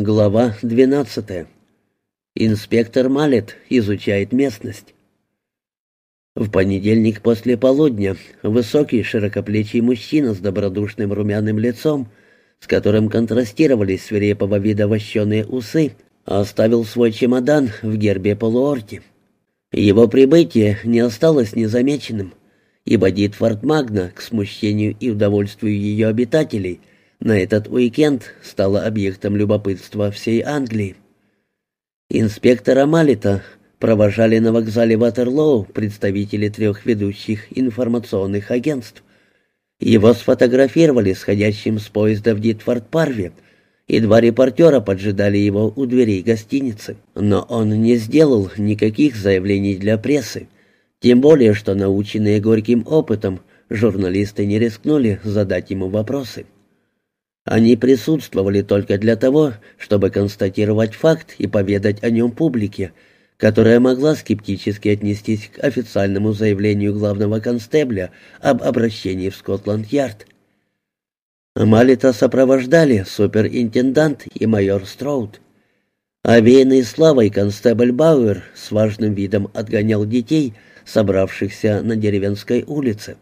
Глава 12. Инспектор Малет изучает местность. В понедельник после полудня высокий широкоплечий мужчина с добродушным румяным лицом, с которым контрастировали свирепого вида вощеные усы, оставил свой чемодан в гербе полуорти. Его прибытие не осталось незамеченным, ибо Дитфорд Магна, к смущению и удовольствию ее обитателей, на этот уикенд стала объектом любопытства всей Англии. Инспектора Малита провожали на вокзале Ватерлоу представители трех ведущих информационных агентств. Его сфотографировали сходящим с поезда в Дитфорд-Парве, и два репортера поджидали его у дверей гостиницы. Но он не сделал никаких заявлений для прессы, тем более, что, наученные горьким опытом, журналисты не рискнули задать ему вопросы. Они присутствовали только для того, чтобы констатировать факт и поведать о нем публике, которая могла скептически отнестись к официальному заявлению главного констебля об обращении в Скотланд-Ярд. Малита сопровождали суперинтендант и майор Строуд. Овеянный славой констебль Бауэр с важным видом отгонял детей, собравшихся на деревенской улице.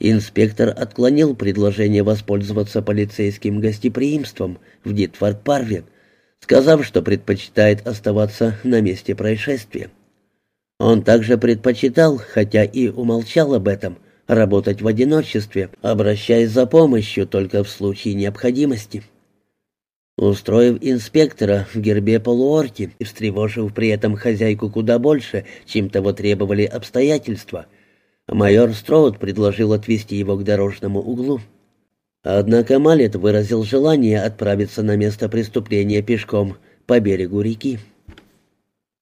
Инспектор отклонил предложение воспользоваться полицейским гостеприимством в Дитфорд-Парве, сказав, что предпочитает оставаться на месте происшествия. Он также предпочитал, хотя и умолчал об этом, работать в одиночестве, обращаясь за помощью только в случае необходимости. Устроив инспектора в гербе полуорти и встревожив при этом хозяйку куда больше, чем того требовали обстоятельства, Майор Строуд предложил отвезти его к дорожному углу. Однако Малет выразил желание отправиться на место преступления пешком по берегу реки.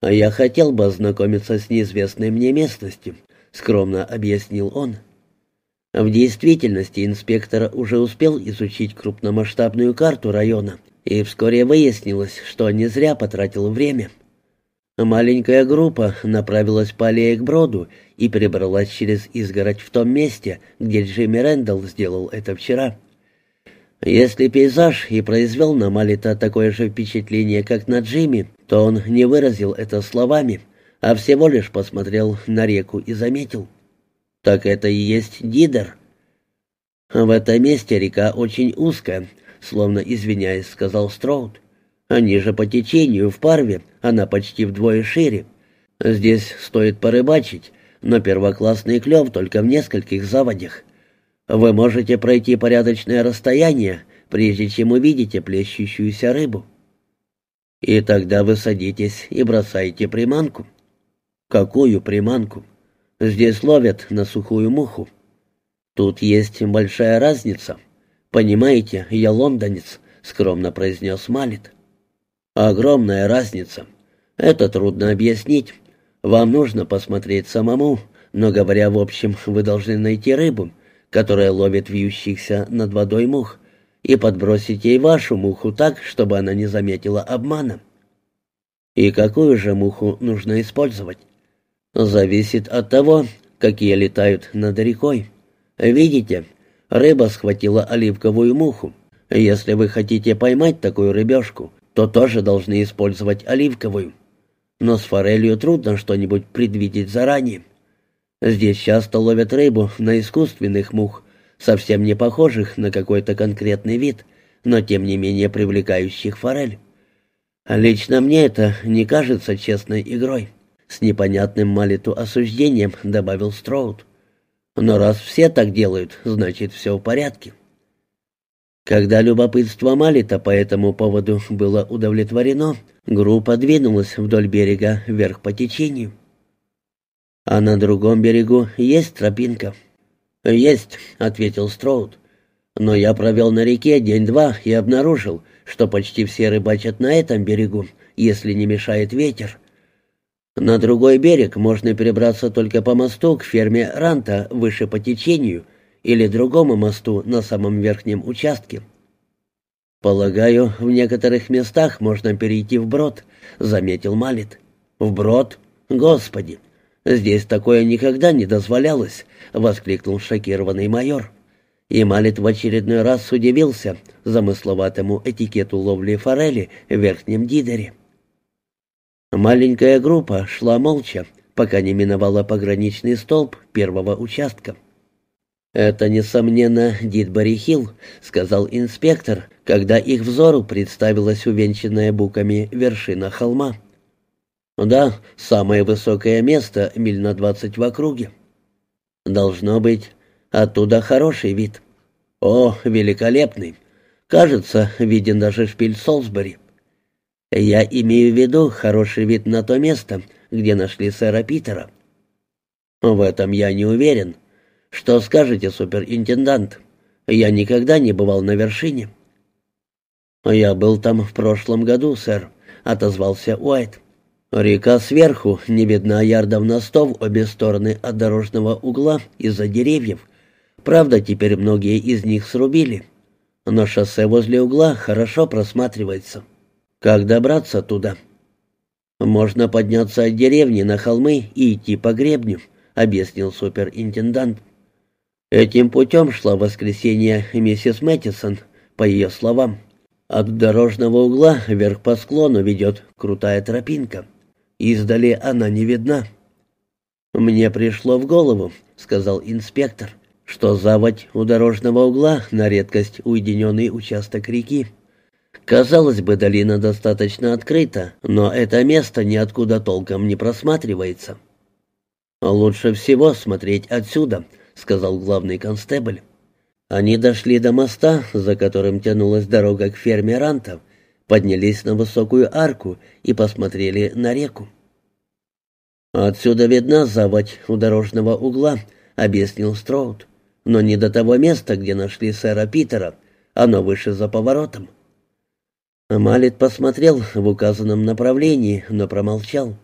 «Я хотел бы ознакомиться с неизвестной мне местностью», — скромно объяснил он. В действительности инспектор уже успел изучить крупномасштабную карту района, и вскоре выяснилось, что не зря потратил время — Маленькая группа направилась по аллее к броду и перебралась через изгородь в том месте, где Джимми Рэндалл сделал это вчера. Если пейзаж и произвел на Малита такое же впечатление, как на Джимми, то он не выразил это словами, а всего лишь посмотрел на реку и заметил. «Так это и есть Дидер». «В этом месте река очень узкая», словно извиняясь, сказал Строуд. Ниже по течению, в парве, она почти вдвое шире. Здесь стоит порыбачить, но первоклассный клев только в нескольких заводях. Вы можете пройти порядочное расстояние, прежде чем увидите плещущуюся рыбу. И тогда вы садитесь и бросаете приманку. Какую приманку? Здесь ловят на сухую муху. Тут есть большая разница. Понимаете, я лондонец, скромно произнес Малит. Огромная разница. Это трудно объяснить. Вам нужно посмотреть самому, но, говоря в общем, вы должны найти рыбу, которая ловит вьющихся над водой мух, и подбросить ей вашу муху так, чтобы она не заметила обмана. И какую же муху нужно использовать? Зависит от того, какие летают над рекой. Видите, рыба схватила оливковую муху. Если вы хотите поймать такую рыбешку, то тоже должны использовать оливковую. Но с форелью трудно что-нибудь предвидеть заранее. Здесь часто ловят рыбу на искусственных мух, совсем не похожих на какой-то конкретный вид, но тем не менее привлекающих форель. Лично мне это не кажется честной игрой. С непонятным Малиту осуждением добавил Строуд. Но раз все так делают, значит все в порядке. Когда любопытство Малита по этому поводу было удовлетворено, группа двинулась вдоль берега вверх по течению. «А на другом берегу есть тропинка?» «Есть», — ответил Строуд. «Но я провел на реке день-два и обнаружил, что почти все рыбачат на этом берегу, если не мешает ветер. На другой берег можно перебраться только по мосту к ферме Ранта выше по течению, или другому мосту на самом верхнем участке. «Полагаю, в некоторых местах можно перейти вброд», — заметил Малит. «Вброд? Господи! Здесь такое никогда не дозволялось!» — воскликнул шокированный майор. И Малет в очередной раз удивился замысловатому этикету ловли форели в верхнем дидере. Маленькая группа шла молча, пока не миновала пограничный столб первого участка. «Это, несомненно, Дидбори-Хилл», — сказал инспектор, когда их взору представилась увенчанная буками вершина холма. «Да, самое высокое место, миль на двадцать в округе. Должно быть, оттуда хороший вид. О, великолепный! Кажется, виден даже шпиль Солсбери. Я имею в виду хороший вид на то место, где нашли сэра Питера. В этом я не уверен». «Что скажете, суперинтендант? Я никогда не бывал на вершине». «Я был там в прошлом году, сэр», — отозвался Уайт. «Река сверху не видна ярдов на сто в обе стороны от дорожного угла из-за деревьев. Правда, теперь многие из них срубили. Но шоссе возле угла хорошо просматривается. Как добраться туда?» «Можно подняться от деревни на холмы и идти по гребню», — объяснил суперинтендант. Этим путем шла в воскресенье миссис Мэттисон, по ее словам. От дорожного угла вверх по склону ведет крутая тропинка. Издали она не видна. «Мне пришло в голову», — сказал инспектор, — «что заводь у дорожного угла на редкость уединенный участок реки. Казалось бы, долина достаточно открыта, но это место ниоткуда толком не просматривается. Лучше всего смотреть отсюда», — сказал главный констебль. Они дошли до моста, за которым тянулась дорога к ферме Рантов, поднялись на высокую арку и посмотрели на реку. «Отсюда видна заводь у дорожного угла», — объяснил Строуд. «Но не до того места, где нашли сэра Питера. Оно выше за поворотом». Малет посмотрел в указанном направлении, но промолчал.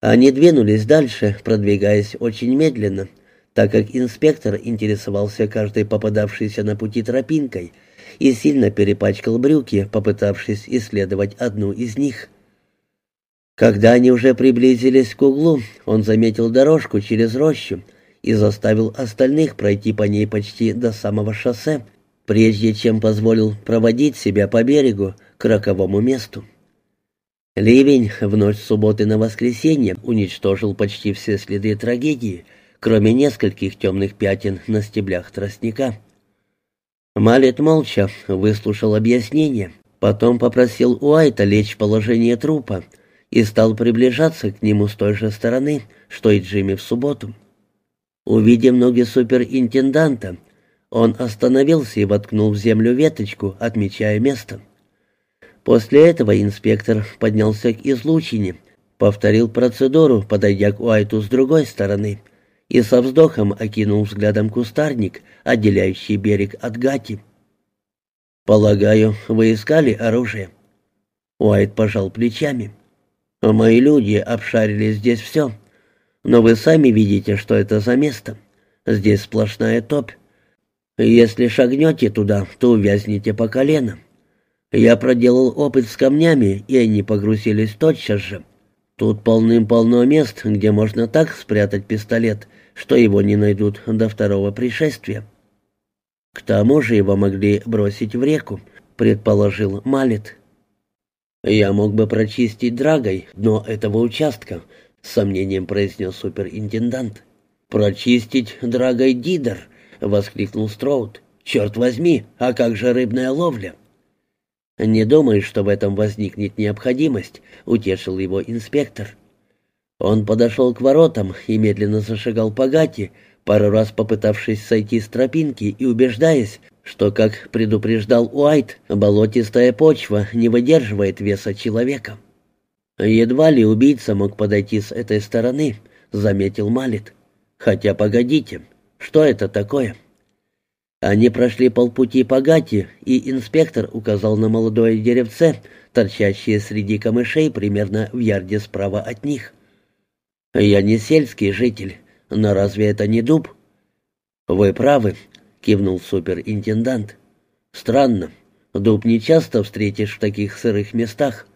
Они двинулись дальше, продвигаясь очень медленно, так как инспектор интересовался каждой попадавшейся на пути тропинкой и сильно перепачкал брюки, попытавшись исследовать одну из них. Когда они уже приблизились к углу, он заметил дорожку через рощу и заставил остальных пройти по ней почти до самого шоссе, прежде чем позволил проводить себя по берегу к роковому месту. Ливень в ночь субботы на воскресенье уничтожил почти все следы трагедии — кроме нескольких темных пятен на стеблях тростника. Малет молча выслушал объяснение, потом попросил Уайта лечь в положение трупа и стал приближаться к нему с той же стороны, что и Джимми в субботу. Увидев ноги суперинтенданта, он остановился и воткнул в землю веточку, отмечая место. После этого инспектор поднялся к излучине, повторил процедуру, подойдя к Уайту с другой стороны — и со вздохом окинул взглядом кустарник, отделяющий берег от гати. «Полагаю, вы искали оружие?» Уайт пожал плечами. «Мои люди обшарили здесь все, но вы сами видите, что это за место. Здесь сплошная топь. Если шагнете туда, то увязнете по колено. Я проделал опыт с камнями, и они погрузились тотчас же. Тут полным-полно мест, где можно так спрятать пистолет, что его не найдут до второго пришествия. К тому же его могли бросить в реку, предположил Малет. Я мог бы прочистить драгой дно этого участка, с сомнением произнес суперинтендант. Прочистить драгой Дидер, воскликнул Строуд. Черт возьми, а как же рыбная ловля? «Не думаю, что в этом возникнет необходимость», — утешил его инспектор. Он подошел к воротам и медленно зашагал по гати, пару раз попытавшись сойти с тропинки и убеждаясь, что, как предупреждал Уайт, болотистая почва не выдерживает веса человека. «Едва ли убийца мог подойти с этой стороны», — заметил Малит. «Хотя погодите, что это такое?» Они прошли полпути по гати, и инспектор указал на молодое деревце, торчащее среди камышей примерно в ярде справа от них. «Я не сельский житель, но разве это не дуб?» «Вы правы», — кивнул суперинтендант. «Странно. Дуб не часто встретишь в таких сырых местах.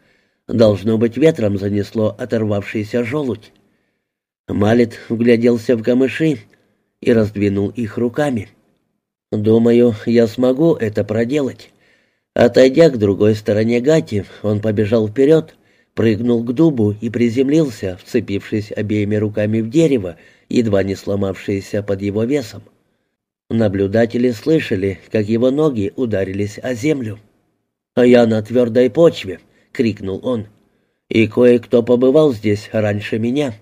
Должно быть, ветром занесло оторвавшийся желудь». Малет вгляделся в камыши и раздвинул их руками. «Думаю, я смогу это проделать». Отойдя к другой стороне гати, он побежал вперед, прыгнул к дубу и приземлился, вцепившись обеими руками в дерево, едва не сломавшееся под его весом. Наблюдатели слышали, как его ноги ударились о землю. «А я на твердой почве!» — крикнул он. «И кое-кто побывал здесь раньше меня».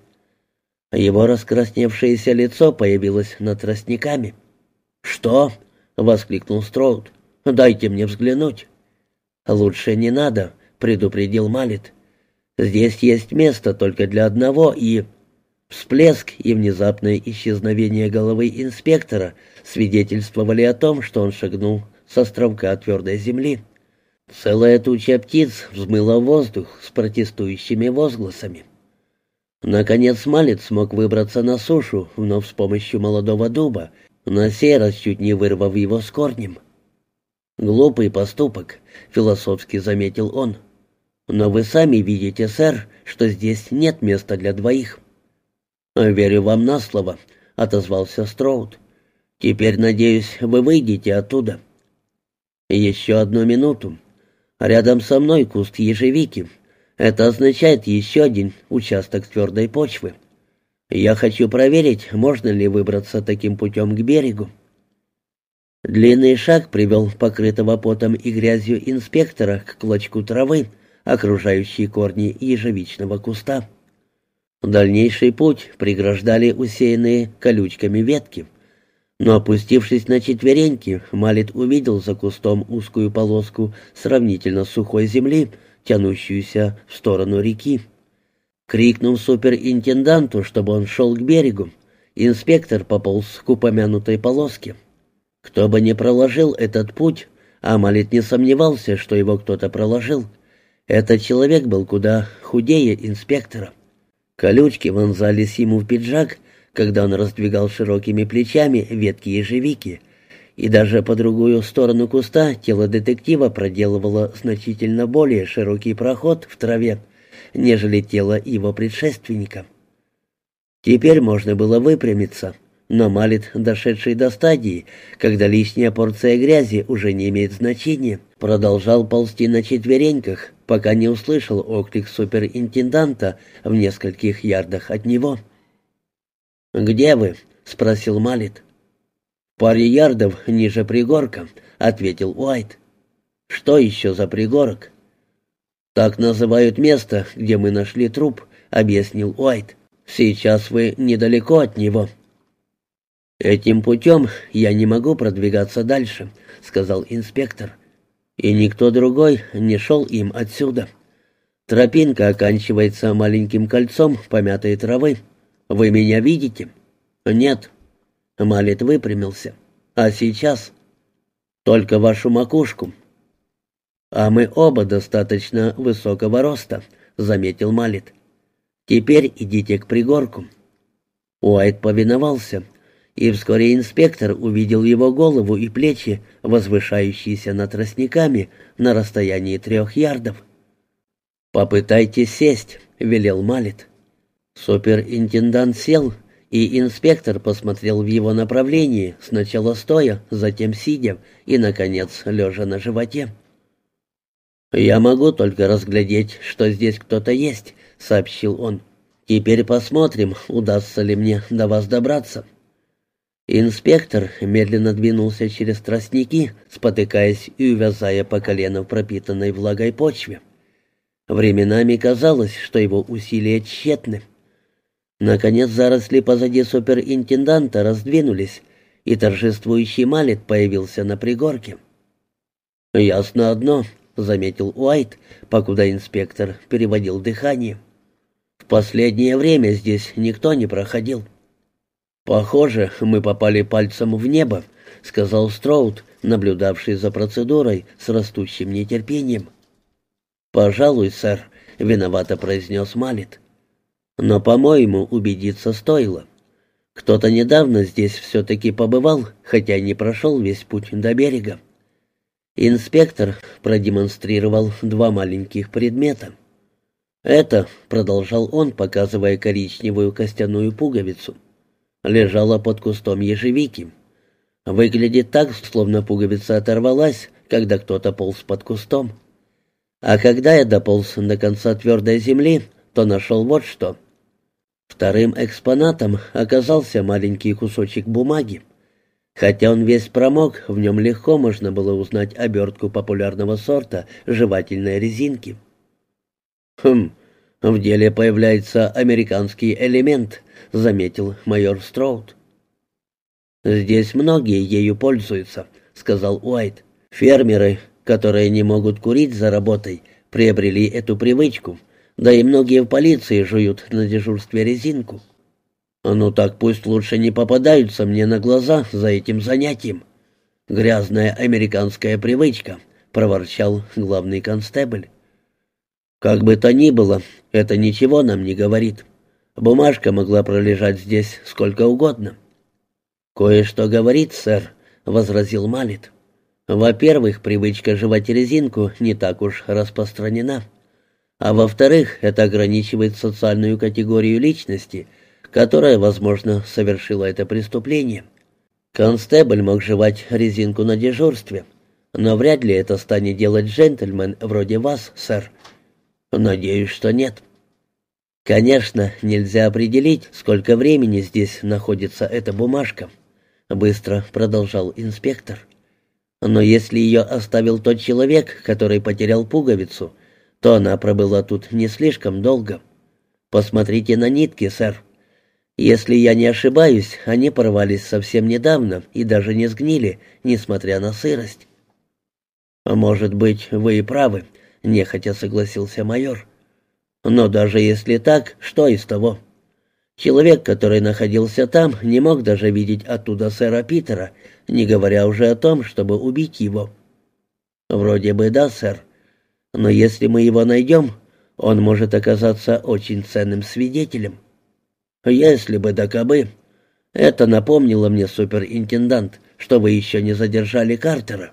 Его раскрасневшееся лицо появилось над тростниками. «Что?» — воскликнул Строуд. «Дайте мне взглянуть». «Лучше не надо», — предупредил Малит. «Здесь есть место только для одного, и...» Всплеск и внезапное исчезновение головы инспектора свидетельствовали о том, что он шагнул с островка твердой земли. Целая туча птиц взмыла в воздух с протестующими возгласами. Наконец Малец смог выбраться на сушу, вновь с помощью молодого дуба, на сей раз чуть не вырвав его с корнем. «Глупый поступок», — философски заметил он. «Но вы сами видите, сэр, что здесь нет места для двоих». «Верю вам на слово», — отозвался Строуд. «Теперь, надеюсь, вы выйдете оттуда». «Еще одну минуту. Рядом со мной куст ежевики. Это означает еще один участок твердой почвы. Я хочу проверить, можно ли выбраться таким путем к берегу». Длинный шаг привел покрытого потом и грязью инспектора к клочку травы, окружающей корни ежевичного куста. Дальнейший путь преграждали усеянные колючками ветки. Но опустившись на четвереньки, Малит увидел за кустом узкую полоску сравнительно сухой земли, тянущуюся в сторону реки. Крикнув суперинтенданту, чтобы он шел к берегу, инспектор пополз к упомянутой полоске. Кто бы ни проложил этот путь, а Малит не сомневался, что его кто-то проложил, этот человек был куда худее инспектора. Колючки вонзались ему в пиджак, когда он раздвигал широкими плечами ветки ежевики, и даже по другую сторону куста тело детектива проделывало значительно более широкий проход в траве, нежели тело его предшественника. Теперь можно было выпрямиться, но Малит, дошедший до стадии, когда лишняя порция грязи уже не имеет значения, продолжал ползти на четвереньках, пока не услышал оклик суперинтенданта в нескольких ярдах от него. «Где вы?» — спросил Малит. «В паре ярдов ниже пригорка», — ответил Уайт. «Что еще за пригорок?» «Так называют место, где мы нашли труп», — объяснил Уайт. «Сейчас вы недалеко от него». «Этим путем я не могу продвигаться дальше», — сказал инспектор и никто другой не шел им отсюда. Тропинка оканчивается маленьким кольцом помятой травы. Вы меня видите? Нет. Малет выпрямился. А сейчас? Только вашу макушку. А мы оба достаточно высокого роста, заметил Малет. Теперь идите к пригорку. Уайт повиновался и вскоре инспектор увидел его голову и плечи, возвышающиеся над тростниками на расстоянии трех ярдов. «Попытайтесь сесть», — велел Малит. Суперинтендант сел, и инспектор посмотрел в его направлении, сначала стоя, затем сидя и, наконец, лежа на животе. «Я могу только разглядеть, что здесь кто-то есть», — сообщил он. «Теперь посмотрим, удастся ли мне до вас добраться». Инспектор медленно двинулся через тростники, спотыкаясь и увязая по колено в пропитанной влагой почве. Временами казалось, что его усилия тщетны. Наконец заросли позади суперинтенданта раздвинулись, и торжествующий малет появился на пригорке. «Ясно одно», — заметил Уайт, покуда инспектор переводил дыхание. «В последнее время здесь никто не проходил». «Похоже, мы попали пальцем в небо», — сказал Строуд, наблюдавший за процедурой с растущим нетерпением. «Пожалуй, сэр», — виновато произнес Малит. «Но, по-моему, убедиться стоило. Кто-то недавно здесь все-таки побывал, хотя не прошел весь путь до берега. Инспектор продемонстрировал два маленьких предмета. «Это», — продолжал он, показывая коричневую костяную пуговицу, — лежала под кустом ежевики. Выглядит так, словно пуговица оторвалась, когда кто-то полз под кустом. А когда я дополз до конца твердой земли, то нашел вот что. Вторым экспонатом оказался маленький кусочек бумаги. Хотя он весь промок, в нем легко можно было узнать обертку популярного сорта жевательной резинки. «Хм, в деле появляется американский элемент», — заметил майор Строуд. «Здесь многие ею пользуются», — сказал Уайт. «Фермеры, которые не могут курить за работой, приобрели эту привычку, да и многие в полиции жуют на дежурстве резинку». «Ну так пусть лучше не попадаются мне на глаза за этим занятием. Грязная американская привычка», — проворчал главный констебль. «Как бы то ни было, это ничего нам не говорит. Бумажка могла пролежать здесь сколько угодно». «Кое-что говорит, сэр», — возразил Малит. «Во-первых, привычка жевать резинку не так уж распространена. А во-вторых, это ограничивает социальную категорию личности, которая, возможно, совершила это преступление. Констебль мог жевать резинку на дежурстве, но вряд ли это станет делать джентльмен вроде вас, сэр. Надеюсь, что нет». Конечно, нельзя определить, сколько времени здесь находится эта бумажка. — быстро продолжал инспектор. «Но если ее оставил тот человек, который потерял пуговицу, то она пробыла тут не слишком долго. Посмотрите на нитки, сэр. Если я не ошибаюсь, они порвались совсем недавно и даже не сгнили, несмотря на сырость». «Может быть, вы и правы», — нехотя согласился майор. «Но даже если так, что из того?» Человек, который находился там, не мог даже видеть оттуда сэра Питера, не говоря уже о том, чтобы убить его. Вроде бы да, сэр. Но если мы его найдем, он может оказаться очень ценным свидетелем. Если бы да кабы. Это напомнило мне суперинтендант, что вы еще не задержали Картера.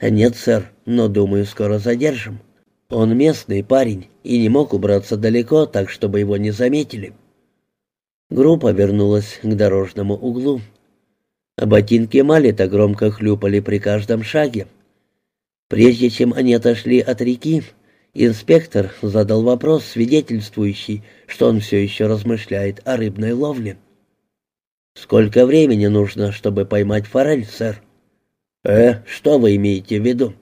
Нет, сэр, но думаю, скоро задержим. Он местный парень и не мог убраться далеко, так чтобы его не заметили. Группа вернулась к дорожному углу. Ботинки Малита громко хлюпали при каждом шаге. Прежде чем они отошли от реки, инспектор задал вопрос, свидетельствующий, что он все еще размышляет о рыбной ловле. «Сколько времени нужно, чтобы поймать форель, сэр?» «Э, что вы имеете в виду?»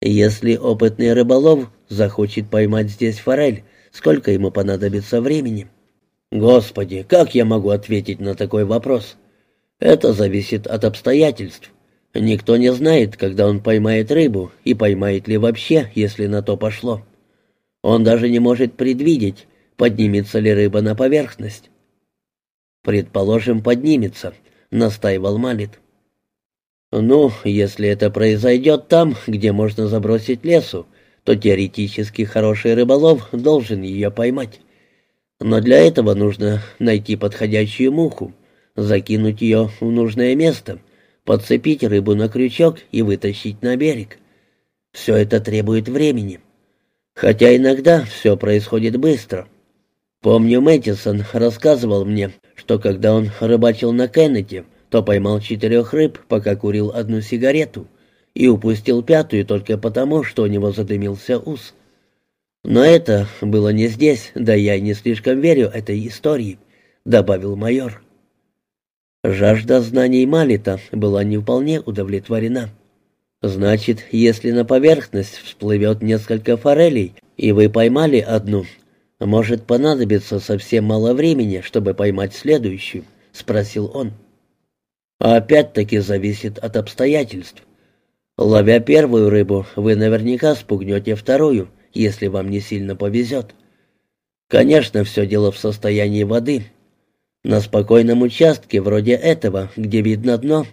«Если опытный рыболов захочет поймать здесь форель, сколько ему понадобится времени?» Господи, как я могу ответить на такой вопрос? Это зависит от обстоятельств. Никто не знает, когда он поймает рыбу, и поймает ли вообще, если на то пошло. Он даже не может предвидеть, поднимется ли рыба на поверхность. «Предположим, поднимется», — настаивал Малит. «Ну, если это произойдет там, где можно забросить лесу, то теоретически хороший рыболов должен ее поймать. Но для этого нужно найти подходящую муху, закинуть ее в нужное место, подцепить рыбу на крючок и вытащить на берег. Все это требует времени. Хотя иногда все происходит быстро. Помню, Мэттисон рассказывал мне, что когда он рыбачил на Кеннете, то поймал четырех рыб, пока курил одну сигарету, и упустил пятую только потому, что у него задымился ус. «Но это было не здесь, да я не слишком верю этой истории», — добавил майор. Жажда знаний Малита была не вполне удовлетворена. «Значит, если на поверхность всплывет несколько форелей, и вы поймали одну, может понадобиться совсем мало времени, чтобы поймать следующую?» — спросил он. «Опять-таки зависит от обстоятельств. Ловя первую рыбу, вы наверняка спугнете вторую» если вам не сильно повезет. Конечно, все дело в состоянии воды. На спокойном участке вроде этого, где видно дно,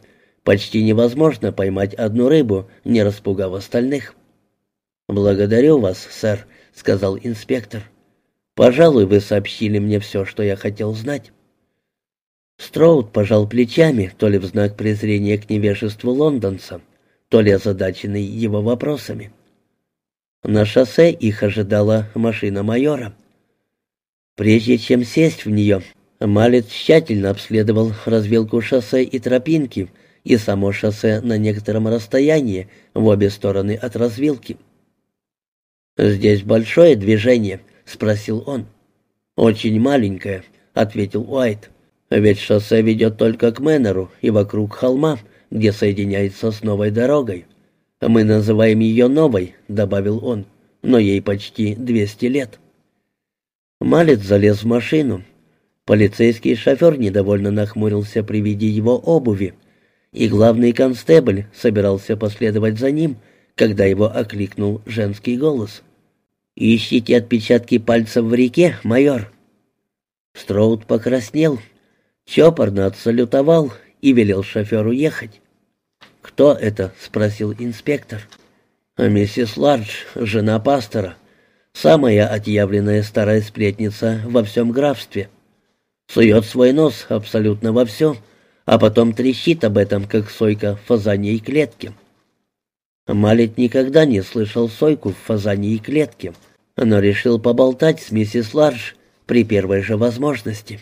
почти невозможно поймать одну рыбу, не распугав остальных. «Благодарю вас, сэр», — сказал инспектор. «Пожалуй, вы сообщили мне все, что я хотел знать». Строуд пожал плечами, то ли в знак презрения к невежеству лондонца, то ли озадаченный его вопросами. На шоссе их ожидала машина майора. Прежде чем сесть в нее, Малец тщательно обследовал развилку шоссе и тропинки, и само шоссе на некотором расстоянии в обе стороны от развилки. «Здесь большое движение?» — спросил он. «Очень маленькое», — ответил Уайт. «Ведь шоссе ведет только к Мэннеру и вокруг холма, где соединяется с новой дорогой. Мы называем ее новой», — добавил он, — «но ей почти двести лет». Малец залез в машину. Полицейский шофер недовольно нахмурился при виде его обуви, и главный констебль собирался последовать за ним, когда его окликнул женский голос. «Ищите отпечатки пальцев в реке, майор». Строуд покраснел, чопорно отсалютовал и велел шоферу ехать. «Кто это?» — спросил инспектор. «Миссис Лардж, жена пастора, самая отъявленная старая сплетница во всем графстве. Сует свой нос абсолютно во все, а потом трещит об этом, как сойка в фазаньей клетке». Малет никогда не слышал сойку в фазаньей клетке, но решил поболтать с миссис Лардж при первой же возможности.